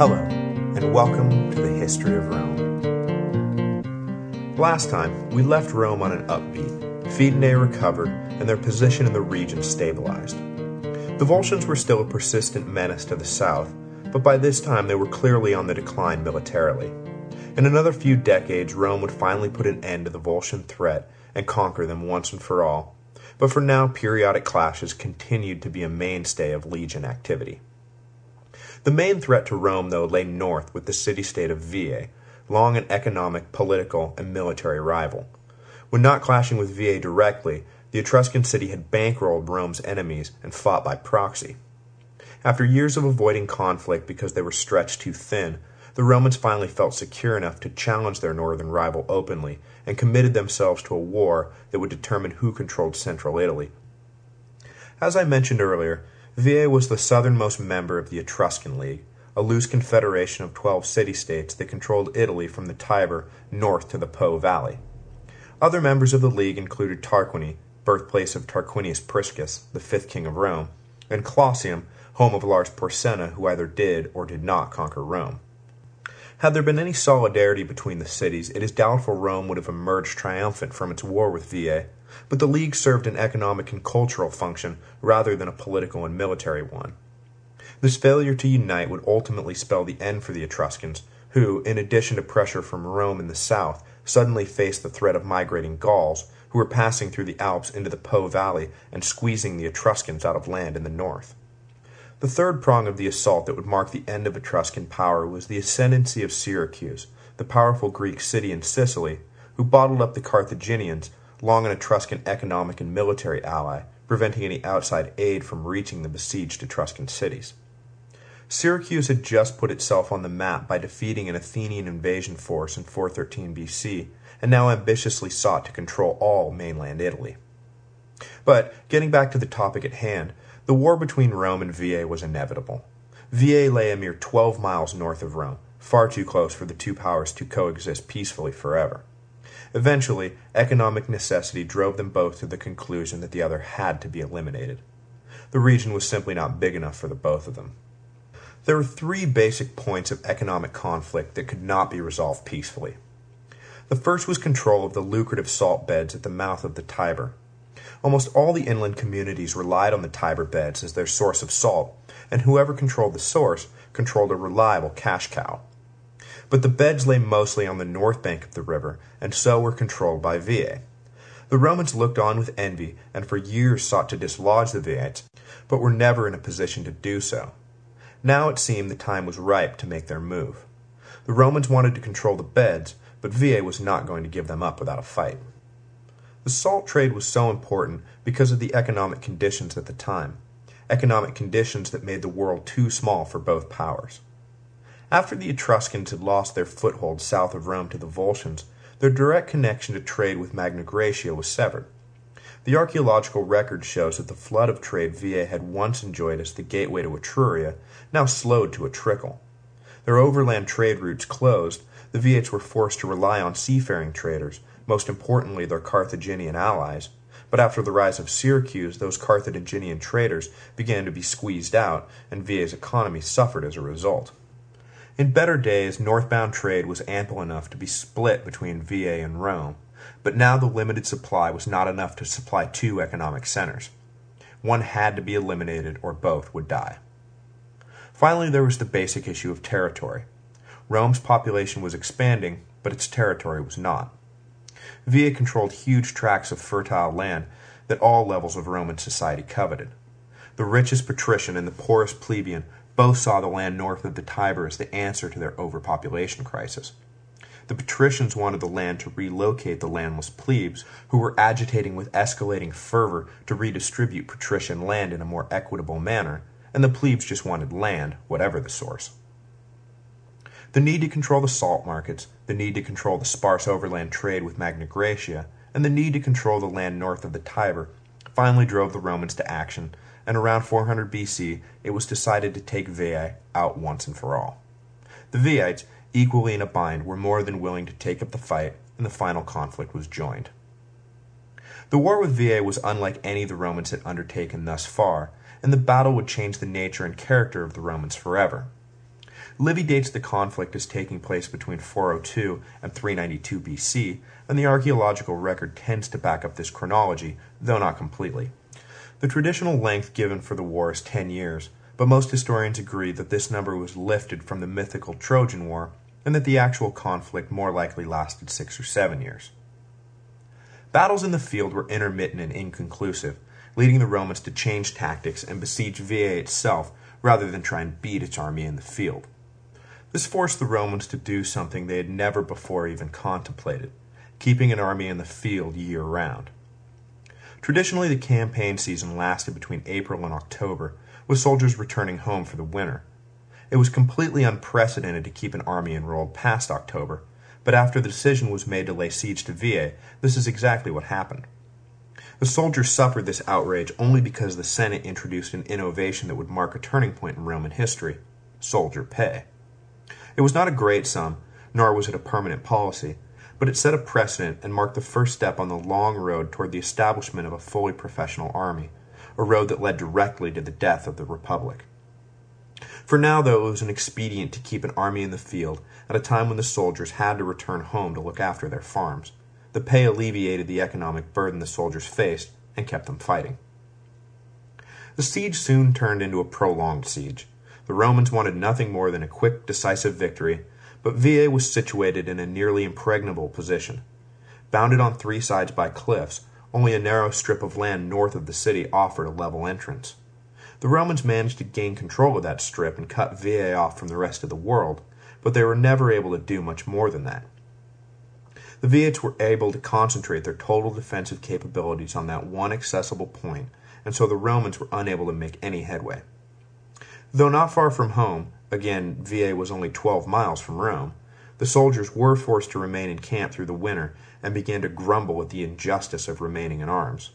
Hello, and welcome to the History of Rome. Last time, we left Rome on an upbeat. Fidenae recovered, and their position in the region stabilized. The Volscians were still a persistent menace to the south, but by this time they were clearly on the decline militarily. In another few decades, Rome would finally put an end to the Volscian threat and conquer them once and for all. But for now, periodic clashes continued to be a mainstay of legion activity. The main threat to Rome, though, lay north with the city-state of Veii, long an economic, political, and military rival. When not clashing with Veii directly, the Etruscan city had bankrolled Rome's enemies and fought by proxy. After years of avoiding conflict because they were stretched too thin, the Romans finally felt secure enough to challenge their northern rival openly and committed themselves to a war that would determine who controlled central Italy. As I mentioned earlier, Veii was the southernmost member of the Etruscan League, a loose confederation of 12 city-states that controlled Italy from the Tiber north to the Po Valley. Other members of the league included Tarquinii, birthplace of Tarquinius Priscus, the fifth king of Rome, and Clusium, home of Lars Porsena, who either did or did not conquer Rome. Had there been any solidarity between the cities, it is doubtful Rome would have emerged triumphant from its war with Veii, but the League served an economic and cultural function rather than a political and military one. This failure to unite would ultimately spell the end for the Etruscans, who, in addition to pressure from Rome in the south, suddenly faced the threat of migrating Gauls, who were passing through the Alps into the Po Valley and squeezing the Etruscans out of land in the north. The third prong of the assault that would mark the end of Etruscan power was the ascendancy of Syracuse, the powerful Greek city in Sicily, who bottled up the Carthaginians, long an Etruscan economic and military ally, preventing any outside aid from reaching the besieged Etruscan cities. Syracuse had just put itself on the map by defeating an Athenian invasion force in 413 BC, and now ambitiously sought to control all mainland Italy. But, getting back to the topic at hand, the war between Rome and Veii was inevitable. Veii lay a mere 12 miles north of Rome, far too close for the two powers to coexist peacefully forever. Eventually, economic necessity drove them both to the conclusion that the other had to be eliminated. The region was simply not big enough for the both of them. There were three basic points of economic conflict that could not be resolved peacefully. The first was control of the lucrative salt beds at the mouth of the Tiber, Almost all the inland communities relied on the Tiber beds as their source of salt, and whoever controlled the source controlled a reliable cash cow. But the beds lay mostly on the north bank of the river, and so were controlled by Veii. The Romans looked on with envy and for years sought to dislodge the Veiites, but were never in a position to do so. Now it seemed the time was ripe to make their move. The Romans wanted to control the beds, but Veii was not going to give them up without a fight. The salt trade was so important because of the economic conditions at the time, economic conditions that made the world too small for both powers. After the Etruscans had lost their foothold south of Rome to the Volscians, their direct connection to trade with Magna Graecia was severed. The archaeological record shows that the flood of trade Veii had once enjoyed as the gateway to Etruria now slowed to a trickle. Their overland trade routes closed, the Veiites were forced to rely on seafaring traders, most importantly their Carthaginian allies, but after the rise of Syracuse, those Carthaginian traders began to be squeezed out, and Veii's economy suffered as a result. In better days, northbound trade was ample enough to be split between Veii and Rome, but now the limited supply was not enough to supply two economic centers. One had to be eliminated or both would die. Finally, there was the basic issue of territory. Rome's population was expanding, but its territory was not. Veii controlled huge tracts of fertile land that all levels of Roman society coveted. The richest patrician and the poorest plebeian both saw the land north of the Tiber as the answer to their overpopulation crisis. The patricians wanted the land to relocate the landless plebes, who were agitating with escalating fervor to redistribute patrician land in a more equitable manner, and the plebes just wanted land, whatever the source. The need to control the salt markets, the need to control the sparse overland trade with Magna Graecia, and the need to control the land north of the Tiber finally drove the Romans to action, and around 400 BC it was decided to take Veii out once and for all. The Veiites, equally in a bind, were more than willing to take up the fight, and the final conflict was joined. The war with Veii was unlike any the Romans had undertaken thus far, and the battle would change the nature and character of the Romans forever. Livy dates the conflict as taking place between 402 and 392 BC, and the archaeological record tends to back up this chronology, though not completely. The traditional length given for the war is 10 years, but most historians agree that this number was lifted from the mythical Trojan War and that the actual conflict more likely lasted six or seven years. Battles in the field were intermittent and inconclusive, leading the Romans to change tactics and besiege Veii itself rather than try and beat its army in the field. This forced the Romans to do something they had never before even contemplated keeping an army in the field year round. Traditionally, the campaign season lasted between April and October, with soldiers returning home for the winter. It was completely unprecedented to keep an army enrolled past October, but after the decision was made to lay siege to Veii, this is exactly what happened. The soldiers suffered this outrage only because the Senate introduced an innovation that would mark a turning point in Roman history soldier pay. It was not a great sum, nor was it a permanent policy, but it set a precedent and marked the first step on the long road toward the establishment of a fully professional army, a road that led directly to the death of the Republic. For now, though, it was an expedient to keep an army in the field at a time when the soldiers had to return home to look after their farms. The pay alleviated the economic burden the soldiers faced and kept them fighting. The siege soon turned into a prolonged siege. The Romans wanted nothing more than a quick, decisive victory, but Veii was situated in a nearly impregnable position. Bounded on three sides by cliffs, only a narrow strip of land north of the city offered a level entrance. The Romans managed to gain control of that strip and cut Veii off from the rest of the world, but they were never able to do much more than that. The Veiites were able to concentrate their total defensive capabilities on that one accessible point, and so the Romans were unable to make any headway. Though not far from home, again, Veii was only 12 miles from Rome, the soldiers were forced to remain in camp through the winter and began to grumble at the injustice of remaining in arms.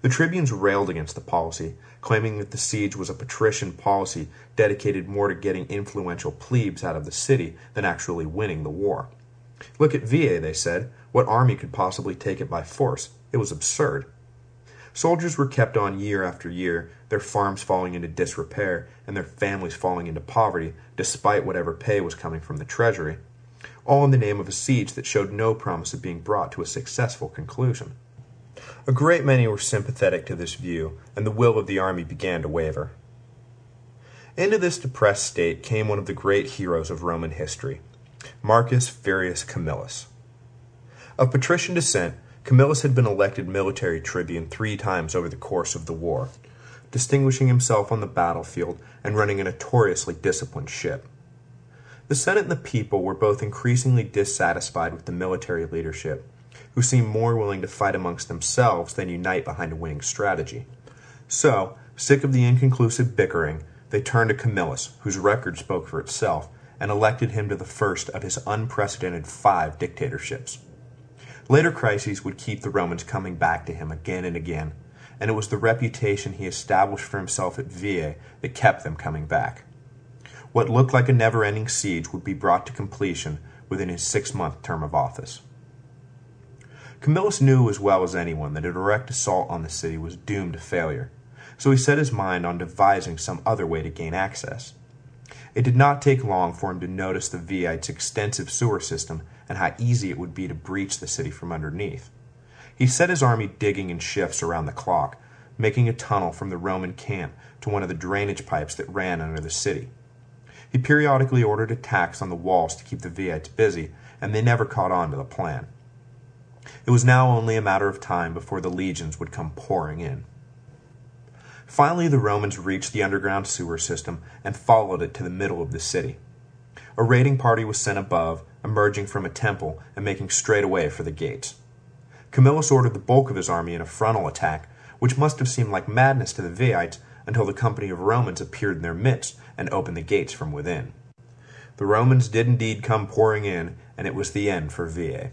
The tribunes railed against the policy, claiming that the siege was a patrician policy dedicated more to getting influential plebes out of the city than actually winning the war. Look at Veii, they said. What army could possibly take it by force? It was absurd. Soldiers were kept on year after year, their farms falling into disrepair, and their families falling into poverty, despite whatever pay was coming from the treasury, all in the name of a siege that showed no promise of being brought to a successful conclusion. A great many were sympathetic to this view, and the will of the army began to waver. Into this depressed state came one of the great heroes of Roman history, Marcus Furius Camillus. Of patrician descent, Camillus had been elected military tribune three times over the course of the war, distinguishing himself on the battlefield and running a notoriously disciplined ship. The Senate and the people were both increasingly dissatisfied with the military leadership who seemed more willing to fight amongst themselves than unite behind a winning strategy. So, sick of the inconclusive bickering, they turned to Camillus, whose record spoke for itself, and elected him to the first of his unprecedented five dictatorships. Later crises would keep the Romans coming back to him again and again, and it was the reputation he established for himself at Veii that kept them coming back. What looked like a never ending siege would be brought to completion within his six month term of office. Camillus knew as well as anyone that a direct assault on the city was doomed to failure, so he set his mind on devising some other way to gain access. It did not take long for him to notice the Veiites' extensive sewer system and how easy it would be to breach the city from underneath. He set his army digging in shifts around the clock, making a tunnel from the Roman camp to one of the drainage pipes that ran under the city. He periodically ordered attacks on the walls to keep the Veiites busy, and they never caught on to the plan. It was now only a matter of time before the legions would come pouring in. Finally, the Romans reached the underground sewer system and followed it to the middle of the city. A raiding party was sent above, emerging from a temple and making straight away for the gates. Camillus ordered the bulk of his army in a frontal attack, which must have seemed like madness to the Veiites until the company of Romans appeared in their midst and opened the gates from within. The Romans did indeed come pouring in, and it was the end for Veii.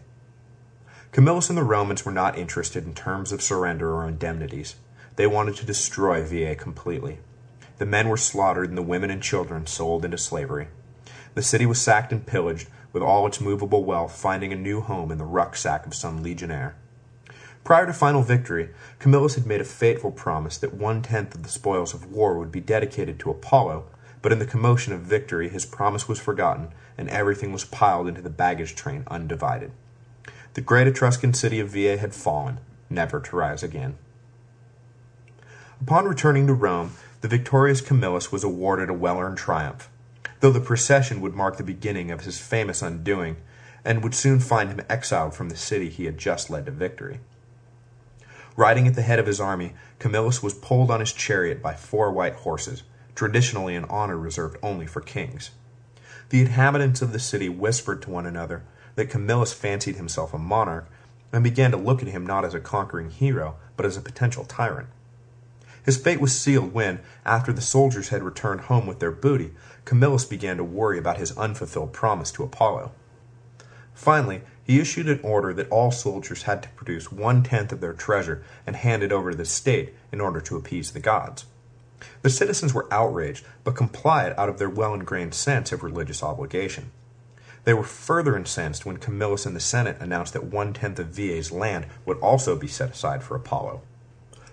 Camillus and the Romans were not interested in terms of surrender or indemnities. They wanted to destroy Veii completely. The men were slaughtered and the women and children sold into slavery. The city was sacked and pillaged, with all its movable wealth finding a new home in the rucksack of some legionnaire. Prior to final victory, Camillus had made a fateful promise that one tenth of the spoils of war would be dedicated to Apollo, but in the commotion of victory his promise was forgotten, and everything was piled into the baggage train undivided. The great Etruscan city of Veii had fallen, never to rise again. Upon returning to Rome, the victorious Camillus was awarded a well-earned triumph, though the procession would mark the beginning of his famous undoing, and would soon find him exiled from the city he had just led to victory. Riding at the head of his army, Camillus was pulled on his chariot by four white horses, traditionally an honor reserved only for kings. The inhabitants of the city whispered to one another that Camillus fancied himself a monarch, and began to look at him not as a conquering hero, but as a potential tyrant. His fate was sealed when, after the soldiers had returned home with their booty, Camillus began to worry about his unfulfilled promise to Apollo. Finally, he issued an order that all soldiers had to produce one-tenth of their treasure and hand it over to the state in order to appease the gods. The citizens were outraged, but complied out of their well-ingrained sense of religious obligation. They were further incensed when Camillus and the Senate announced that one-tenth of Veii's land would also be set aside for Apollo.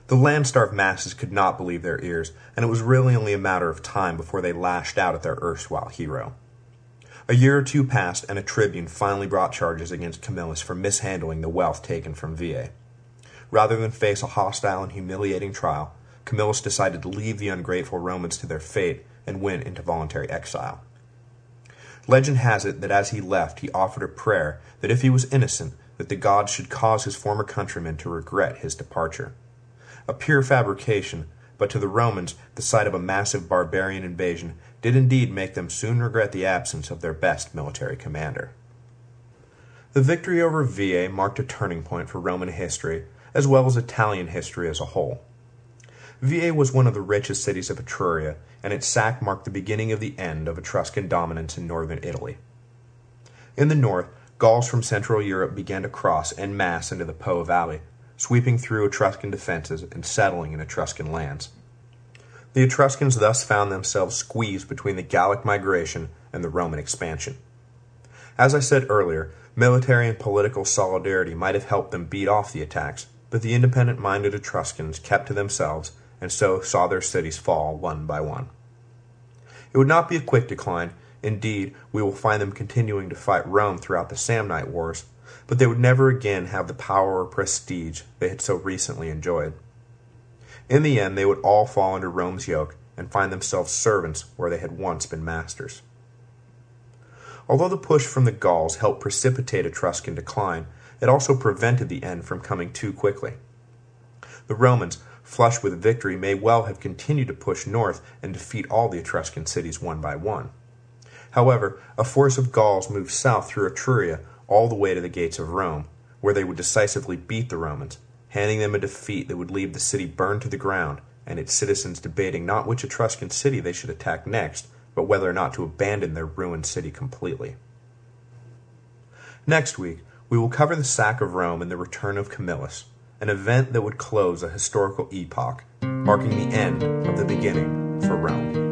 The land-starved masses could not believe their ears, and it was really only a matter of time before they lashed out at their erstwhile hero. A year or two passed, and a tribune finally brought charges against Camillus for mishandling the wealth taken from Veii. Rather than face a hostile and humiliating trial, Camillus decided to leave the ungrateful Romans to their fate and went into voluntary exile. Legend has it that as he left, he offered a prayer that if he was innocent, that the gods should cause his former countrymen to regret his departure. A pure fabrication, but to the Romans, the sight of a massive barbarian invasion did indeed make them soon regret the absence of their best military commander. The victory over Veii marked a turning point for Roman history, as well as Italian history as a whole. Veii was one of the richest cities of Etruria, and its sack marked the beginning of the end of Etruscan dominance in northern Italy. In the north, Gauls from Central Europe began to cross en masse into the Po Valley, sweeping through Etruscan defenses and settling in Etruscan lands. The Etruscans thus found themselves squeezed between the Gallic migration and the Roman expansion. As I said earlier, military and political solidarity might have helped them beat off the attacks, but the independent-minded Etruscans kept to themselves and so saw their cities fall one by one. It would not be a quick decline. Indeed, we will find them continuing to fight Rome throughout the Samnite Wars, but they would never again have the power or prestige they had so recently enjoyed. In the end, they would all fall under Rome's yoke and find themselves servants where they had once been masters. Although the push from the Gauls helped precipitate Etruscan decline, it also prevented the end from coming too quickly. The Romans, flushed with victory, may well have continued to push north and defeat all the Etruscan cities one by one. However, a force of Gauls moved south through Etruria all the way to the gates of Rome, where they would decisively beat the Romans, handing them a defeat that would leave the city burned to the ground and its citizens debating not which Etruscan city they should attack next, but whether or not to abandon their ruined city completely. Next week, we will cover the sack of Rome and the return of Camillus, an event that would close a historical epoch, marking the end of the beginning for Rome.